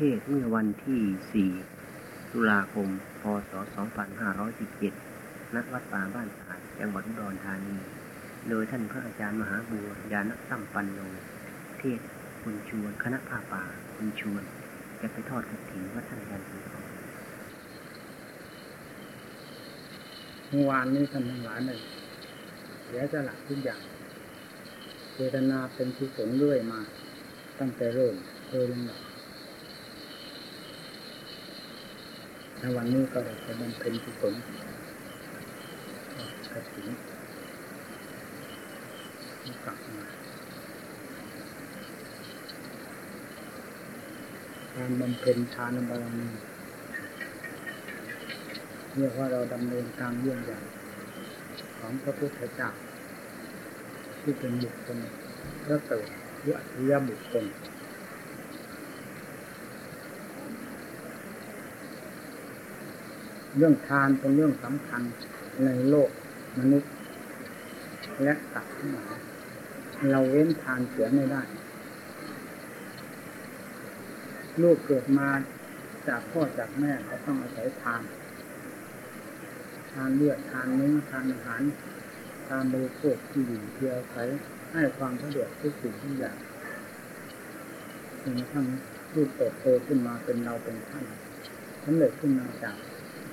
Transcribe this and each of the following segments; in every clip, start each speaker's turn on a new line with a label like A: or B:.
A: เทศเมื่อวันที่ 4 ตุลาคม พศ 2517 ณ วัดป่าบ้านสาย จังหวัดอุดรธานี โดยท่านพระอาจารย์มหาบัวยานสัมปันโน เทศคุณชวน คณะผ้าป่า คุณชวน จะไปทอดกระถิ่นวัดท่านอาจารย์สุน
B: เมื่อวานนี้ท่านทั้งหลายเลยเสียสละทุกอย่างเจตนาเป็นกุศลเรื่อยมา ตั้งแต่เริ่มโดยลำดับ ในวันนี้ก็ได้จะบำเพ็ญกุศลกระถิ่นกลับมาการบำเพ็ญทานบารมีเรียกว่าเราดำเนินทางเยี่ยงอย่างของพระพุทธเจ้าที่เป็นบุคคลพระเสริฐหรืออัจฉริยบุคคล เรื่องทานเป็นเรื่องสำคัญในโลกมนุษย์ และสัตว์ทั้งหลายเราเว้นทานเสียไม่ได้ ลูกเกิดมาจากพ่อจากแม่เขาต้องอาศัยทาน ทานเลือดทานเนื้อทานอาหารทานบริโภคที่อยู่ที่อาศัยให้ความสะดวกทุกสิ่งทุกอย่างจนกระทั่งลูกเติบโตขึ้นมาเป็นเราเป็นท่านสำเร็จขึ้นมาจาก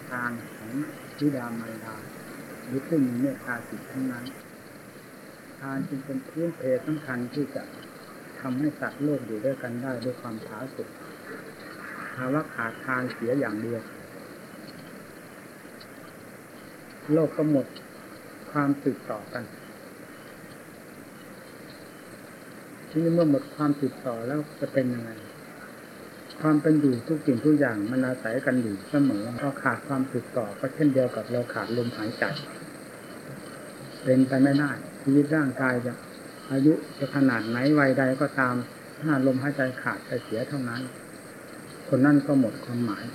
B: ทานของวิดามารดาหรือผู้มีเมตตาจิตทั้งนั้น ทานจึงเป็นพื้นเพสำคัญที่จะทำให้สัตว์โลกอยู่ด้วยกันได้ด้วยความผาสุกภาวะขาดทานเสียอย่างเดียว โลกก็หมดความสืบต่อกัน ที่นี้เมื่อหมดความสืบต่อแล้วจะเป็นยังไง ความเป็นอยู่ทุกสิ่งทุกอย่างมันอาศัยกันอยู่เสมอพอขาดความสืบต่อก็เช่นเดียวกับเราขาดลมหายใจเป็นไปไม่ได้ชีวิตร่างกายจะอายุจะขนาดไหนวัยใดก็ตามถ้าลมหายใจขาดไปเสียเท่านั้น คนนั่นก็หมดความหมาย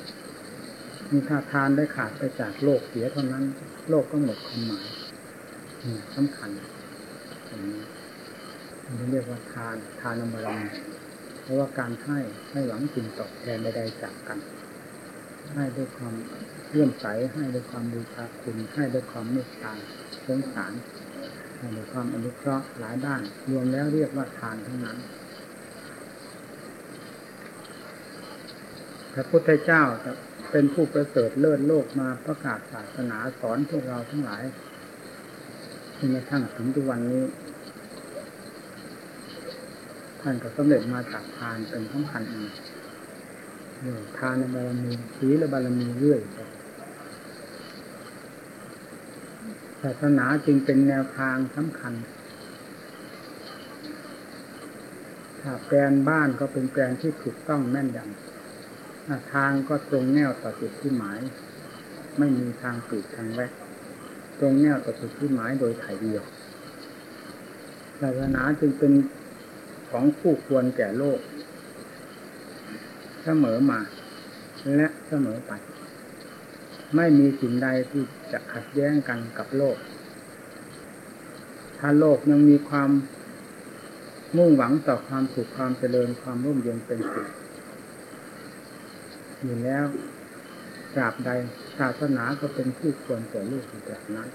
B: มีถ้าทานได้ขาดไปจากโลกเสียเท่านั้น โลกก็หมดความหมายสำคัญเรียกว่าทานทานบารมี ราะว่าการให้ให้หวังสิ่งตอบแทนใดๆจากกัน ให้ด้วยความเลื่อมใสให้ด้วยความบูชาคุณ ให้ด้วยความเมตตาสงสารให้ด้วยความอนุเคราะห์หลายด้าน รวมแล้วเรียกว่าทานทั้งนั้น พระพุทธเจ้าจะเป็นผู้ประเสริฐเลิศโลกมาประกาศศาสนาสอนพวกเราทั้งหลายจนกระทั่งถึงทุกวันนี้ ท่านก็สำเร็จมาจากทานเป็นสำคัญอีกทานในบารมีศีลบารมีเรื่อยไปศาสนาจึงเป็นแนวทางสำคัญ ถ้าแปลนบ้านก็เป็นแปลนที่ถูกต้องแม่นยำทางก็ตรงแนวต่อจุดที่หมาย ไม่มีทางปิดทางแวะตรงแนวต่อจุดที่หมายโดยถ่ายเดียวศาสนาจึงเป็น ของคู่ควรแก่โลก เสมอมา และเสมอไป ไม่มีสิ่งใดที่จะขัดแย้งกันกับโลก ถ้าโลกยังมีความมุ่งหวังต่อความสุขความเจริญความร่มเย็นเป็นสุขอยู่แล้วตราบใดศาสนาก็เป็นผู้ควรแก่โลกแบบนั้น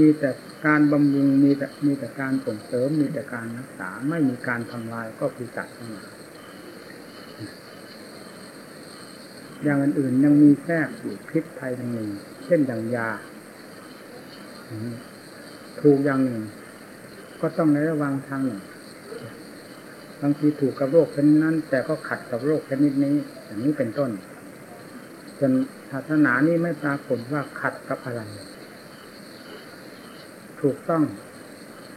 B: มีแต่ การบำรุงมีแต่มีแต่การส่งเสริมมีแต่การรักษาไม่มีการทำลายก็คือจัดทั้งหลาอย่างอื่นยังมีแทรกอยู่พิษภัยทางหนึ่ง เช่นอย่างยาถูกอย่างหนึ่ง ก็ต้องในระวังทางหนึ่งบางทีถูกกับโรคชนิดนั้น แต่ก็ขัดกับโรคชนิดนี้ อย่างนี้เป็นต้นจนศาสนานี้ไม่ปรากฏว่าขัดกับอะไร ถูกต้อง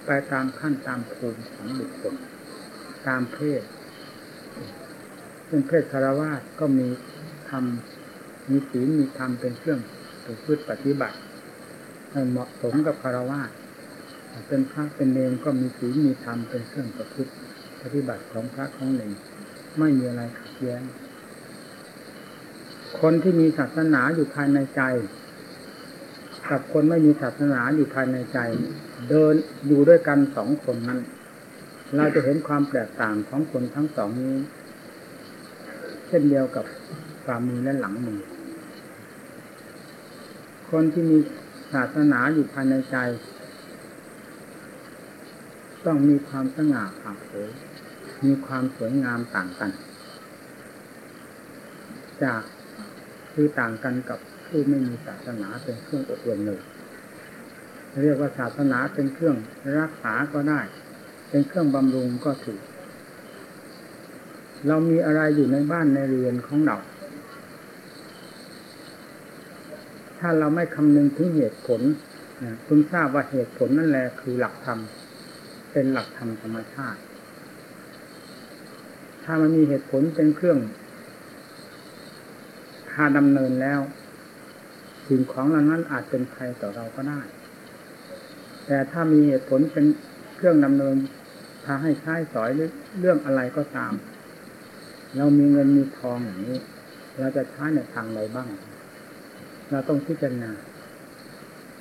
B: ไปตามขั้นตามภูมิของบุคคล ตามเพศเป็นเพศคารวาสก็มีธรรมมีศีลมีธรรมเป็นเครื่องประพฤติปฏิบัติให้เหมาะสมกับคารวาสเป็นพระเป็นเนรก็มีศีลมีธรรมเป็นเครื่องประพฤติปฏิบัติของพระของหนึ่งไม่มีอะไรขัดแย้งคนที่มีศาสนาอยู่ภายในใจ กับคนไม่มีศาสนาอยู่ภายในใจ เดินอยู่ด้วยกันสองคนนั้น เราจะเห็นความแตกต่างของคนทั้งสองนี้ เช่นเดียวกับฝ่ามือและหลังมือ คนที่มีศาสนาอยู่ภายในใจ ต้องมีความสง่าผ่าเผยมีความสวยงามต่างกัน จากคือต่างกันกับ ผู้ไม่มีศาสนาเป็นเครื่องอบรมเลยเรียกว่าศาสนาเป็นเครื่องรักษาก็ได้ เป็นเครื่องบำรุงก็ถูกเรามีอะไรอยู่ในบ้านในเรือนของเรา ถ้าเราไม่คำนึงถึงเหตุผลคุณทราบว่าเหตุผลนั่นแหละคือหลักธรรม เป็นหลักธรรมธรรมชาติ ถ้ามันมีเหตุผลเป็นเครื่องพาดำเนินแล้ว สิ่งของเหล่านั้นอาจเป็นภัยต่อเราก็ได้ แต่ถ้ามีเหตุผลเป็นเครื่องดำเนินพาให้ใช้สอยหรือเรื่องอะไรก็ตาม เรามีเงินมีทองอย่างนี้ เราจะใช้ในทางใดบ้าง เราต้องพิจารณา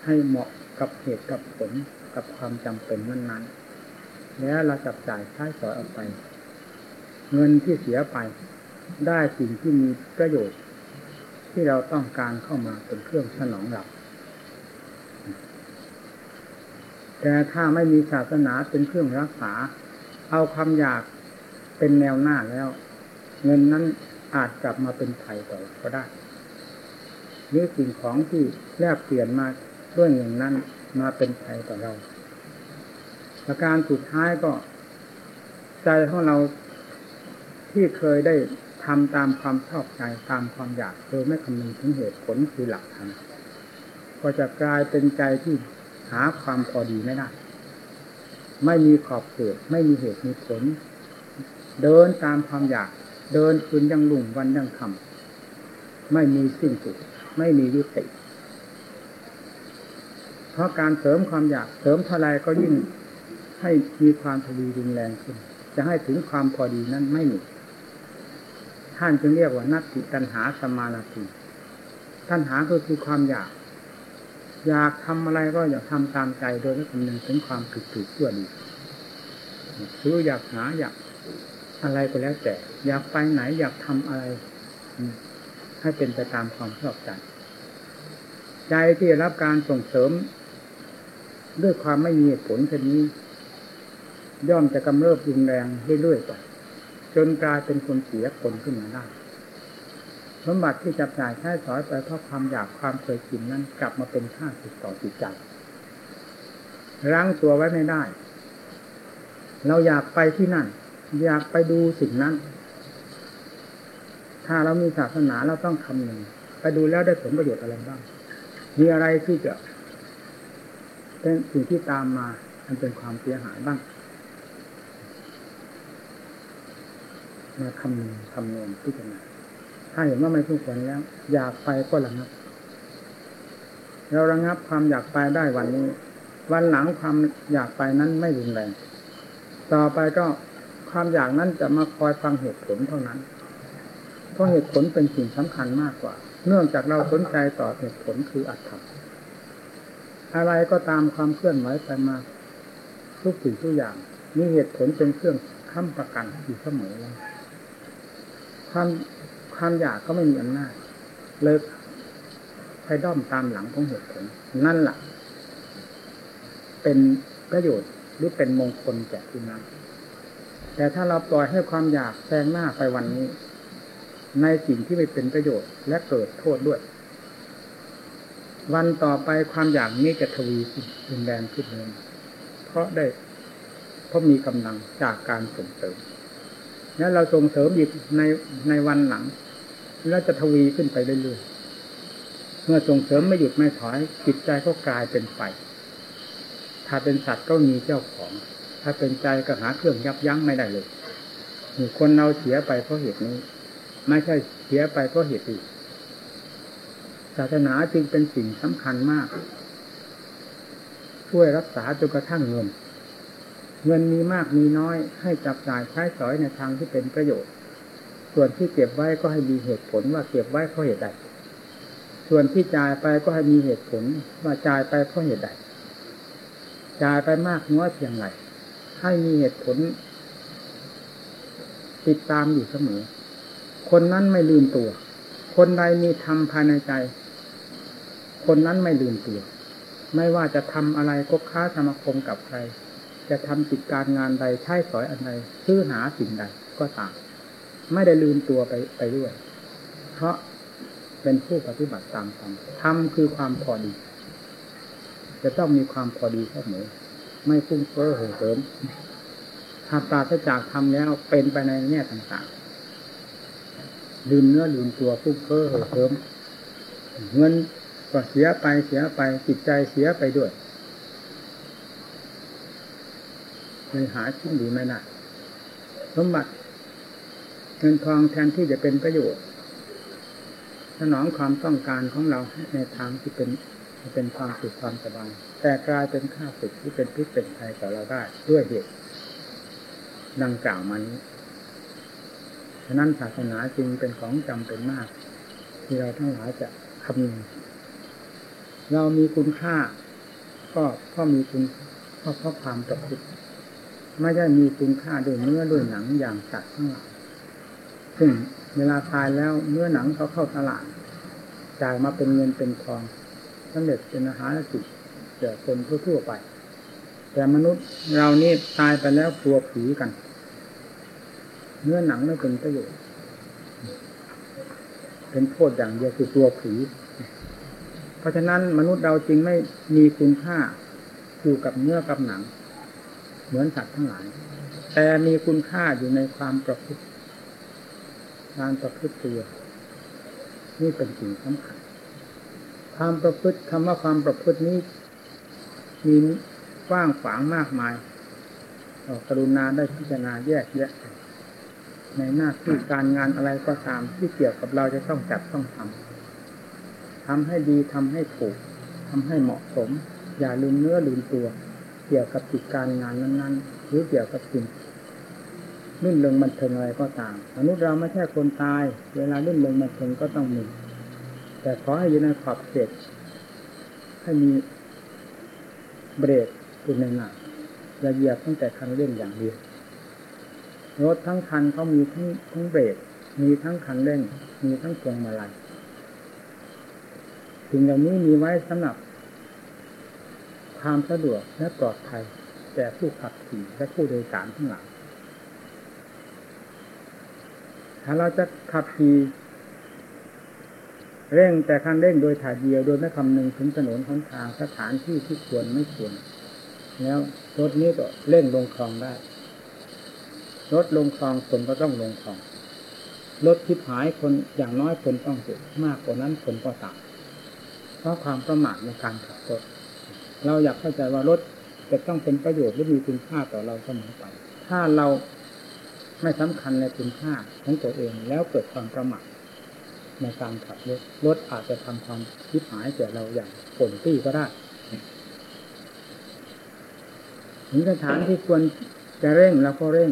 B: ให้เหมาะกับเหตุกับผลกับความจำเป็นนั้นๆ แล้วเราจับจ่ายใช้สอยออกไป เงินที่เสียไป ได้สิ่งที่มีประโยชน์ ที่เราต้องการเข้ามาเป็นเครื่องสนองเราแต่ถ้าไม่มีศาสนาเป็นเครื่องรักษา เอาความอยากเป็นแนวหน้าแล้ว เงินนั้นอาจกลับมาเป็นภัยต่อเราก็ได้หรือสิ่งของที่แลกเปลี่ยนมาด้วยเงินนั้นมาเป็นภัยต่อเราประการสุดท้ายก็ ใจของเราที่เคยได้ ทำตามความชอบใจตามความอยากโดยไม่คำนึงถึงเหตุผลคือหลักธรรมก็จะกลายเป็นใจที่หาความพอดีไม่ได้ไม่มีขอบเขตไม่มีเหตุมีผล เดินตามความอยาก เดินคืนยังลุ่งวันยังคำไม่มีสิ้นสุด ไม่มียุติเพราะการเสริมความอยากเสริมเท่าไรก็ยิ่งให้มีความทวีรุนแรงขึ้น จะให้ถึงความพอดีนั้นไม่มี ท่านจึงเรียกว่านัตติตัณหาสมานาติตัณหาก็คือความอยาก อยากทำอะไรก็อยากทำตามใจโดยไม่คำนึงถึงความผิดถูกชั่วดีคืออยากหาอยากอะไรก็แล้วแต่ อยากไปไหนอยากทำอะไรให้เป็นไปตามความชอบใจใจที่รับการส่งเสริม ด้วยความไม่มีผลเช่นนี้ ย่อมจะกำเริบรุนแรงเรื่อยๆไป จนกลายเป็นคนเสียคนขึ้นมาได้สมบัติที่จับจ่ายใช้สอยไปเพราะความอยากความเคยกินนั้นกลับมาเป็นข้าศึกต่อจิตใจรั้งตัวไว้ไม่ได้ เราอยากไปที่นั่น อยากไปดูสิ่งนั้น ถ้าเรามีศาสนาเราต้องคำหนึ่งไปดูแล้วได้ผลประโยชน์อะไรบ้าง มีอะไรที่จะเป็นสิ่งที่ตามมามันเป็นความเสียหายบ้าง มาคำนึงคำนวณพิจารณาถ้าเห็นว่าไม่ทุกคนแล้ว อยากไปก็ระงับเราระงับความอยากไปได้วันนี้ วันหลังความอยากไปนั้นไม่รุนแรงต่อไปก็ความอยากนั้นจะมาคอยฟังเหตุผลเท่านั้น เพราะเหตุผลเป็นสิ่งสำคัญมากกว่า เนื่องจากเราสนใจต่อเหตุผลคืออัตถะอะไรก็ตามความเคลื่อนไหวไปมาทุกสิ่งทุกอย่างมีเหตุผลเป็นเครื่องค้ำประกันอยู่เสมอแล้ว ความความอยากก็ไม่มีอำนาจเลิกไปด้อมตามหลังของเหตุผลนั่นแหละเป็นประโยชน์หรือเป็นมงคลแก่ที่นั้นแต่ถ้าเราปล่อยให้ความอยากแซงหน้าไปวันนี้ ในสิ่งที่ไม่เป็นประโยชน์ และเกิดโทษด้วย วันต่อไปความอยากนี้จะทวีรุนแรงขึ้นเลยเพราะได้เพราะมีกำลังจากการส่งเสริม แล้วเราส่งเสริมอีกในในวันหลัง แล้วจะทวีขึ้นไปเรื่อยๆเมื่อส่งเสริมไม่หยุดไม่ถอยจิตใจก็กลายเป็นไฟถ้าเป็นสัตว์ก็มีเจ้าของ ถ้าเป็นใจก็หาเครื่องยับยั้งไม่ได้เลยคนเราเสียไปเพราะเหตุนี้ ไม่ใช่เสียไปเพราะเหตุอื่นศาสนาจึงเป็นสิ่งสำคัญมาก ช่วยรักษาจนกระทั่งเงิน เงินมีมากมีน้อย ให้จับจ่ายใช้สอยในทางที่เป็นประโยชน์ ส่วนที่เก็บไว้ก็ให้มีเหตุผลว่าเก็บไว้เพราะเหตุใด ส่วนที่จ่ายไปก็ให้มีเหตุผลว่าจ่ายไปเพราะเหตุใด จ่ายไปมากน้อยเพียงไรให้มีเหตุผล ติดตามอยู่เสมอ คนนั้นไม่ลืมตัว คนใดมีธรรมภายในใจ คนนั้นไม่ลืมตัว ไม่ว่าจะทำอะไรก็ค้าสมาคมกับใคร จะทำกิจการงานใดใช้สอยอะไรซื้อหาสิ่งใดก็ตามไม่ได้ลืมตัวไปไปด้วย เพราะเป็นผู้ปฏิบัติตามธรรมธรรมคือความพอดี จะต้องมีความพอดีเสมอไม่ฟุ้งเฟ้อเห่อเหิมถ้าปราศจากธรรมแล้วเป็นไปในแง่ต่างๆลืมเนื้อลืมตัวฟุ้งเฟ้อเห่อเหิมเงินก็เสียไปเสียไปจิตใจเสียไปด้วย เลยหาชิ้นดีไม่ได้สมบัติเงินทองแทนที่จะเป็นประโยชน์สนองความต้องการของเราในทางที่เป็นเป็นความสุขความสบายแต่กลายเป็นค่าศึกที่เป็นพิษเป็นภัยต่อเราได้ด้วยเหตุดังกล่าวมานี้ฉะนั้นศาสนาจึงเป็นของจำเป็นมาก ที่เราทั้งหลายจะคำนึงเรามีคุณค่า ก็ก็มีคุณเพราะเพราะความประพฤติ ไม่ได้มีคุณค่าด้วยเนื้อด้วยหนังอย่างสัตว์ทั้งหลายซึ่งเวลาตายแล้วเนื้อหนังเขาเข้าตลาดจ่ายมาเป็นเงินเป็นทองสำเร็จเป็นอาหารจิตแก่คนทั่วๆไป แต่มนุษย์เรานี่ตายไปแล้วกลัวผีกัน เนื้อหนังไม่เป็นประโยชน์ เป็นโทษอย่างเดียวคือตัวผี เพราะฉะนั้นมนุษย์เราจรึงไม่มีคุณค่าอยู่กับเนื้อกับหนัง เหมือนสัตว์ทั้งหลาย แต่มีคุณค่าอยู่ในความประพฤติการประพฤติตัวนี่เป็นสิ่งสำคัญความประพฤติคำว่าความประพฤตินี้มีกว้างขวางมากมายกรุณาได้พิจารณาแยกแยะในหน้าที่การงานอะไรก็ตามที่เกี่ยวกับเราจะต้องจัดต้องทำทำให้ดีทำให้ถูกทำให้เหมาะสม อย่าลืมเนื้อลืมตัว เกี่ยวกับกิจการงานนั้นๆ หรือเกี่ยวกับสิ่งลื่นเริงบันเทิงอะไรก็ตามมนุษย์เราไม่ใช่คนตาย เวลาลื่นเริงบันเทิงก็ต้องมี แต่ขอให้อยู่ในขอบเขตให้มีเบรกอยู่ในหนักอย่าเหยียบตั้งแต่คันเร่งอย่างเดียวรถทั้งคันเขามีทั้งทั้งเบรกมีทั้งคันเร่ง มีทั้งพวงมาลัยสิ่งเหล่านี้มีไว้สำหรับ ความสะดวกและปลอดภัยแก่ผู้ขับขี่และผู้โดยสารทั้งหลายถ้าเราจะขับขี่เร่งแต่คันเร่งโดยถ่ายเดียวโดยไม่คำนึงถึงถนนหนทางสถานที่ที่ควรไม่ควร แล้วรถนี้ก็เร่งลงคลองได้ รถลงคลองคนก็ต้องลงคลอง รถทิพหายคนอย่างน้อยคนต้องเจ็บมากกว่านั้นคนก็ตายเพราะความประมาทในการขับรถ เราอยากเข้าใจว่ารถจะต้องเป็นประโยชน์และมีคุณค่าต่อเราเสมอไป ถ้าเราไม่สำคัญในคุณค่าของตัวเองแล้วเกิดความประมาทในการขับรถรถอาจจะทำความคิดหายแก่เราอย่างผลตี้ก็ได้ถึงสถานที่ควรจะเร่งเราก็เร่ง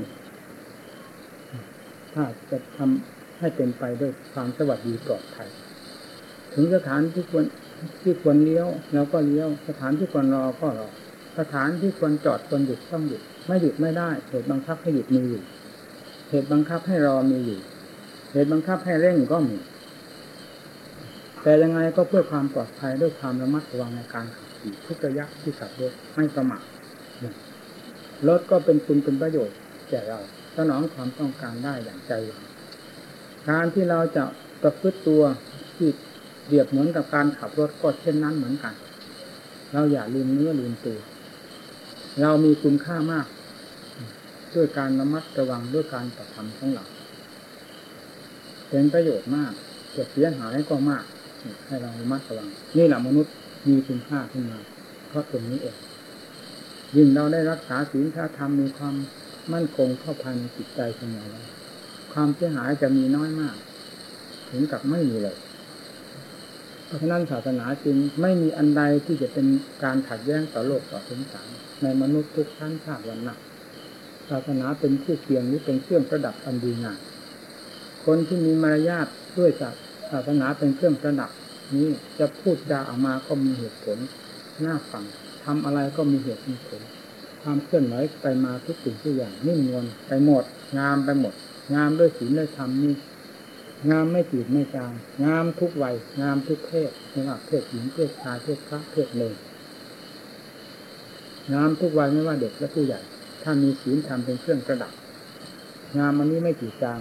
B: ถ้าจะทำให้เป็นไปด้วยความสวัสดีปลอดภัย ถึงสถานที่ควร ที่ควรเลี้ยวเราก็เลี้ยวสถานที่ควรรอก็รอสถานที่ควรจอดควรหยุดต้องหยุด ไม่หยุดไม่ได้เหตุบังคับให้หยุดมีอยู่เหตุบังคับให้รอมีอยู่เหตุบังคับให้เร่งก็มี แต่ยังไงก็เพื่อความปลอดภัยด้วยความระมัดระวังในการขับขี่ทุกระยะที่ขับรถไม่ประมาทรถก็เป็นคุณเป็นประโยชน์แก่เราสนองความต้องการได้อย่างใจการที่เราจะประพฤติตัวที่ เรียบเหมือนกับการขับรถก็เช่นนั้นเหมือนกัน เราอย่าลืมเนื้อลืมตัว เรามีคุณค่ามาก ด้วยการระมัดระวังด้วยการกระทำของเราเป็นประโยชน์มากจะเสียหายก็มาก ให้เราระมัดระวัง นี่แหละมนุษย์มีคุณค่าขึ้นมา เพราะตรงนี้เองยิ่งเราได้รักษาศีลธรรมมีความมั่นคงเข้าภายในจิตใจเสมอแล้วความเสียหายจะมีน้อยมาก ถึงกับไม่มีเลย เพราะฉะนั้นศาสนาจึงไม่มีอันใดที่จะเป็นการขัดแย้งต่อโลกต่อสงสารในมนุษย์ทุกชั้นชาติวันนักศาสนาเป็นผู้เคียงนี้เป็นเครื่องประดับอันดีงามคนที่มีมารยาทด้วยศาสนาเป็นเครื่องประดับนี้จะพูดจาออกมาก็มีเหตุผลน่าฟังทำอะไรก็มีเหตุมีผล ความเคลื่อนไหวไปมาทุกสิ่งทุกอย่างนิ่งนวลไปหมด งามไปหมด งามด้วยศีลด้วยธรรมนี่ งามไม่จืดไม่จางงามทุกวัยงามทุกเพศไม่ว่าเพศหญิงเพศชายเพศพระเพศเลยงามทุกวัยไม่ว่าเด็กและผู้ใหญ่ ถ้ามีศีลธรรมเป็นเครื่องประดับ งามอันนี้ไม่จืดจาง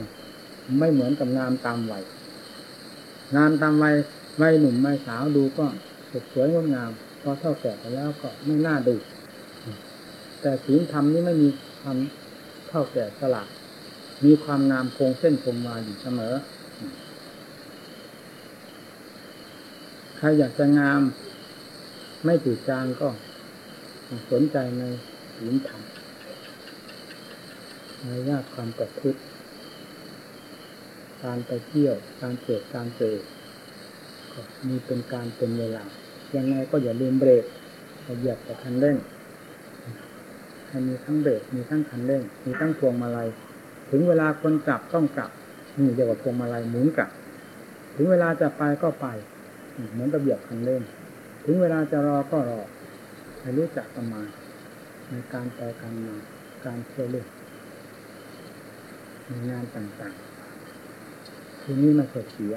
B: ไม่เหมือนกับงามตามวัยงามตามวัยวัยหนุ่มวัยสาวดูก็สวยงดงามพอเท่าแก่ไปแล้วก็ไม่น่าดู แต่ศีลธรรมนี้ไม่มีความเท่าแก่สลาดมีความงามคงเส้นคงวาอยู่เสมอ ใค รอยากจะงาม ไม่จืดจางก็สนใจในศีลธรรมในยากความประพฤติการไปเที่ยวการเกิดการเจอก็มีเป็นการเป็นเวลา ยังไงก็อย่าลืมเบรกเหยียบแต่คันเร่งให้มีทั้งเบรกมีทั้งคันเร่ง มีทั้งพวงมาลัย ถึงเวลาคนกลับต้องกลับนี่เรียกว่าพวงมาลัยหมุนกลับ ถึงเวลาจะไปก็ไป เหมือนระเบียบคันเร่งถึงเวลาจะรอก็รอให้รู้จักประมาณในการไปการมาการเที่ยวเล่นในงานต่างๆทีนี้มันเสีย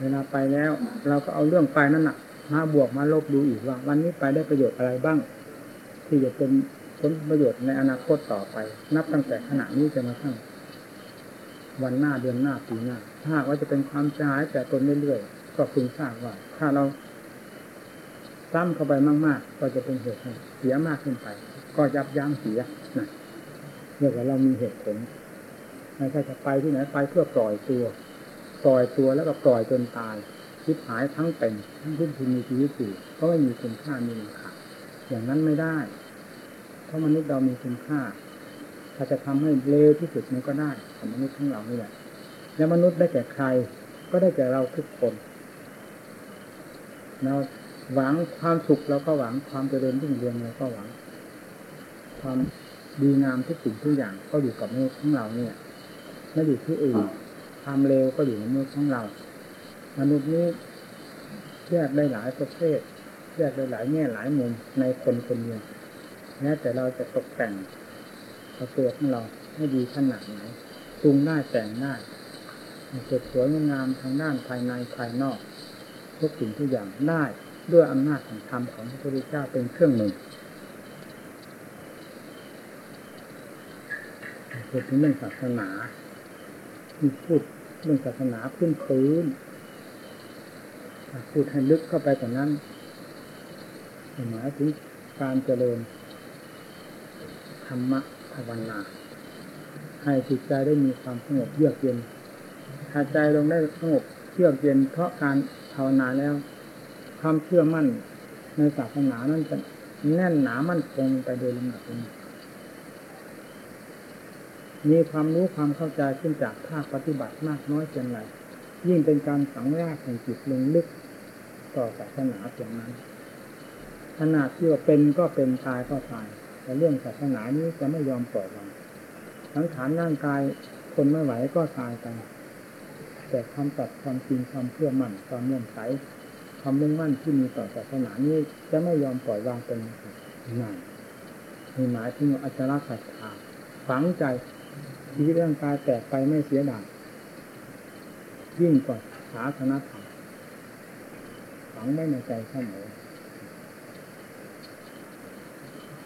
B: เวลาไปแล้ว เราก็เอาเรื่องไปนั่นน่ะมาบวกมาลบดูอีกว่า วันนี้ไปได้ประโยชน์อะไรบ้าง ที่จะเป็นผลประโยชน์ในอนาคตต่อไป นับตั้งแต่ขณะนี้จะมาทั้ง วันหน้าเดือนหน้าปีหน้า ถ้าว่าจะเป็นความเสียหายแต่ตนเรื่อยๆก็พึงทราบว่า ถ้าเราซ้ำเข้าไปมากๆ ก็จะเป็นเหตุให้เสียมากขึ้นไป ก็ยับยั้งเสียนะเรียกว่าเรามีเหตุผลไม่ใช่จะไปที่ไหนไปเพื่อปล่อยตัว ปล่อยตัวแล้วก็ปล่อยจนตายคิดหายทั้งเป็นทั้งที่คุณมีชีวิตอยู่ก็ไม่มีคุณค่ามีราคาอย่างนั้นไม่ได้ เพราะมนุษย์เรามีคุณค่า ถ้าจะทำให้เลวที่สุดมันก็ได้ของมนุษย์ทั้งเรานี่แหละแล้วมนุษย์ได้แก่ใคร ก็ได้แก่เราทุกคนเราหวังความสุขเราก็หวังความเจริญรุ่งเรืองเราก็หวัง ความดีงามทุกสิ่งทุกอย่างก็อยู่กับมนุษย์ของเราเนี่ยไม่อยู่ที่อื่นความเลวก็อยู่ในมนุษย์ของเรา มนุษย์นี้แยกได้หลายประเภทแยกได้หลายแง่หลายมุมในคนคนเดียวแม้แต่เราจะตกแต่ง ตัวของเราให้ดีขนาดไหนปรุงได้แต่งได้สดสวยงามทางด้านภายในภายนอกทุกสิ่งทุกอย่างได้ด้วยอำนาจของธรรมของพระพุทธเจ้าเป็นเครื่องมือพูดถึงเรื่องศาสนาที่พูดเรื่องศาสนาพื้นพื้นพูดให้ลึกเข้าไปกว่านั้นหมายถึงการเจริญธรรมะ ภาวนา ให้จิตใจได้มีความสงบเยือกเย็นถ้าใจลงได้สงบเยือกเย็นเพราะการภาวนาแล้ว ความเชื่อมั่นในศาสนานั้นจะแน่นหนามั่นคงไปโดยลำดับมีความรู้ความเข้าใจขึ้นจากภาคปฏิบัติมากน้อยเพียงไรยิ่งเป็นการสังรากแห่งจิตลงลึกต่อศาสนาเพียงนั้นขนาดที่ว่าเป็นก็เป็นตายก็ตาย แต่เรื่องศาสนานี้จะไม่ยอมปล่อยวางสังขารร่างกายคนไม่ไหวก็ตายไปแต่ความตัดความจริงความเชื่อมั่นความเลื่อมใสความมุ่งมั่นที่มีต่อศาสนานี้จะไม่ยอมปล่อยวางเป็นนานมีหมายถึงอัจฉริศรัทธาฝังใจชีวิตร่างกายแตกไปไม่เสียดายยิ่งกว่าศาสนาธรรมฝังไว้ในใจเสมอ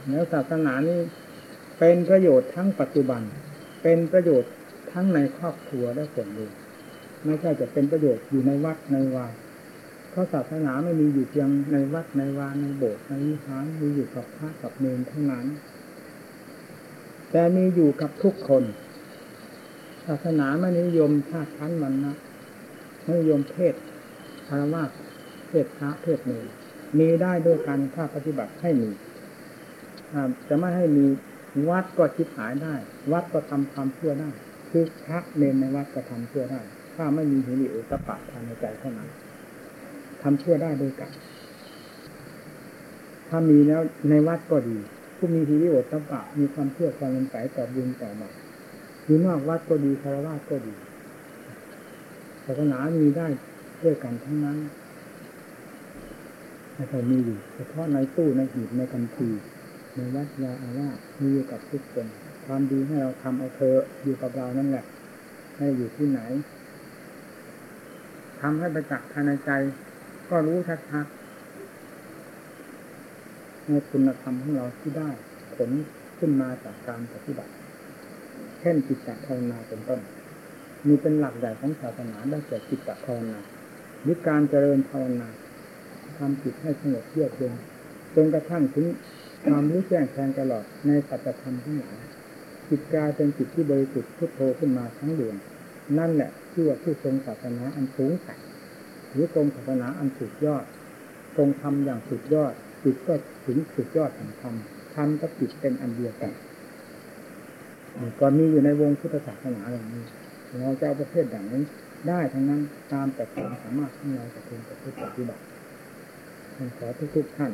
B: แล้วศาสนานี้เป็นประโยชน์ทั้งปัจจุบัน เป็นประโยชน์ทั้งในครอบครัวและส่วนรวมไม่ใช่จะเป็นประโยชน์อยู่ในวัดในวาเพราะศาสนาไม่มีอยู่เพียงในวัดในวาในโบสถ์ในวิหารมีอยู่กับพระกับเนรเท่านั้น แต่มีอยู่กับทุกคน ศาสนาไม่นิยมชาติชั้นมันนะไม่นิยมเพศคารวะเพศพระเพศเนรมีได้ด้วยการถ้าปฏิบัติให้มี จะไม่ให้มีวัดก็คิดหายได้ วัดก็ทำความเชื่อได้ คือพระเนรในวัดก็ทำเชื่อได้ ถ้าไม่มีหิริโอตปะภายในใจเท่านั้นทำเชื่อได้ด้วยกัน ถ้ามีแล้วในวัดก็ดี ผู้มีหิริโอตปะมีความเชื่อความเลื่อมใสต่อบุญต่อบาปอยู่นอกวัดก็ดีคารวะก็ดีศาสนามีได้ด้วยกันทั้งนั้นแต่มีอยู่เฉพาะในตู้ในหีบในกันที ในวัดยาอาวาสมีอยู่กับทุกคนความดีให้เราทำเอาเธออยู่กับเรานั่นแหละให้อยู่ที่ไหนทำให้ประจักษ์ภายในใจ ก็รู้ชัดๆในคุณธรรมของเราที่ได้ ผลขึ้นมาจากการปฏิบัติ เช่นจิตตภาวนาเป็นต้น มีเป็นหลักใหญ่ของศาสนาได้แก่จิตตภาวนาหรือการเจริญภาวนาทำจิตให้สงบเยือกเย็นจนกระทั่งถึง ความรู้แจ้งแทงตลอดในสัจธรรมทั้งหลายจิตกายเป็นจิตที่บริสุทธิ์พุทโธขึ้นมาทั้งดวงนั่นแหละชื่อว่าผู้ทรงศาสนาอันสูงสัหรือทรงศาสนาอันสุดยอด ทรงทำอย่างสุดยอดจิตก็ถึงสุดยอดแห่งธรรมธรรมกับจิตเป็นอันเดียวกันก็มีอยู่ในวงพุทธศาสนาอย่างนี้เราจะเอาประเภทอย่างนี้ได้ทั้งนั้นตามแต่ความสามารถของเราจะพึงจะพึงปฏิบัติขอทุกๆท่าน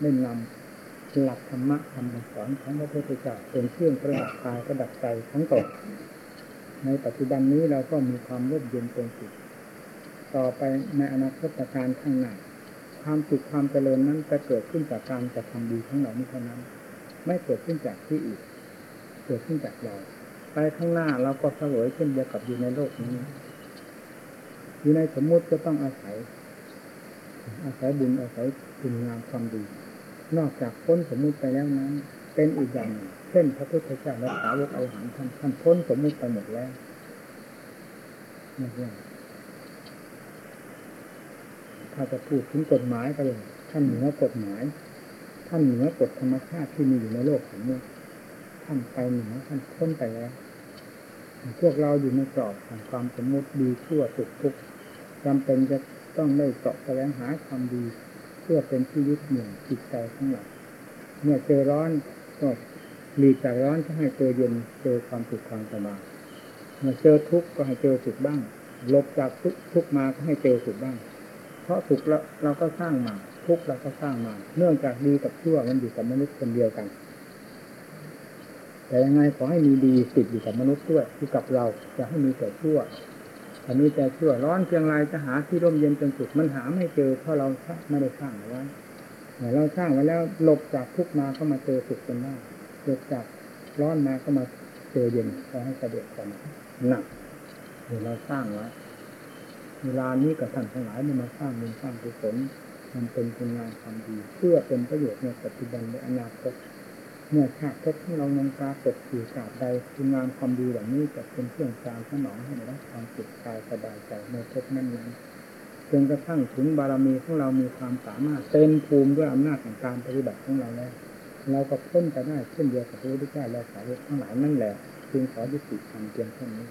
B: ได้นำ หลักธรรมะคำสอนของพระพุทธเจ้าเป็นเครื่องประดับกายประดับใจทั้งตนในปัจจุบันนี้เราก็มีความร่มเย็นเป็นสุขต่อไปในอนาคตการข้างหน้าความสุขความเจริญนั้นจะเกิดขึ้นจากการจะทำดีของเรานี้เท่านั้น ไม่เกิดขึ้นจากที่อื่นเกิดขึ้นจากเราไปข้างหน้าเราก็สวยเช่นเดียวกับอยู่ในโลกนี้ อยู่ในสมมุติก็ต้องอาศัย อาศัยบุญอาศัยคุณงามความดี นอกจากพ้นสมมุติไปแล้วนั้น เป็นอีกอย่างเช่นพระพุทธเจ้าและสาวกเอาหันท่านท่านพ้นสมมุติไปหมดแล้วนี่เองถ้าจะพูดถึงกฎหมายก็เลยท่านเหนือกฎหมาย ท่านเหนือกฎธรรมชาติที่มีอยู่ในโลกสมมติท่านไปเหนือท่านพ้นไปแล้วพวกเราอยู่ในกรอบของความสมมติดีชั่วสุขทุกข์จำเป็นจะต้องได้เกาะแสวงหาความดี เพื่อเป็นที่ยึดเหนี่ยวจิตใจของเราเมื่อเจอร้อนก็หลีกจากร้อนก็ให้เจอเย็นเจอความสุขความสบายเมื่อเจอทุกข์ก็ให้เจอสุขบ้างหลบจากทุกทุกมาก็ให้เจอสุขบ้าง เพราะสุขเราเราก็สร้างมาทุกข์เราก็สร้างมา เนื่องจากดีกับชั่วมันอยู่กับมนุษย์คนเดียวกัน แต่ยังไงขอให้มีดีติดอยู่กับมนุษย์ด้วยที่กับเราจะให้มีแต่ชั่ว ถ้ามีแต่ชั่วร้อนเพียงไรจะหาที่ร่มเย็นจนสุดมันหาไม่เจอเพราะเราไม่ได้สร้างเอาไว้เราสร้างไว้แล้วหลบจากทุกมาก็มาเจอสุขกันได้หลบจากร้อนมาก็มาเจอเย็นขอให้สะดวกกันหนักเดี๋ยวเราสร้างไว้เวลานี้กับท่านทั้งหลายมันมาสร้างบุญสร้างกุศลมันเป็นคุณงามความดี เพื่อเป็นประโยชน์ในปัจจุบันและอนาคต เมื่อชาติพบที่เรายังปรากฏอยู่กาบใดคุณงามความดีเหล่านี้จะเป็นเครื่องการสนองให้ได้รับความสุขกายสบายใจในภพนั้นนั้นจนกระทั่งถึงบารมีของเรามีความสามารถเต็มภูมิด้วยอำนาจของการปฏิบัติของเราแล้วเราก็พ้นไปได้เช่นเดียวกับพระพุทธเจ้าและสาวกทั้งหลายนั่นแหละจึงขอยุติธรรมเพียงเท่านี้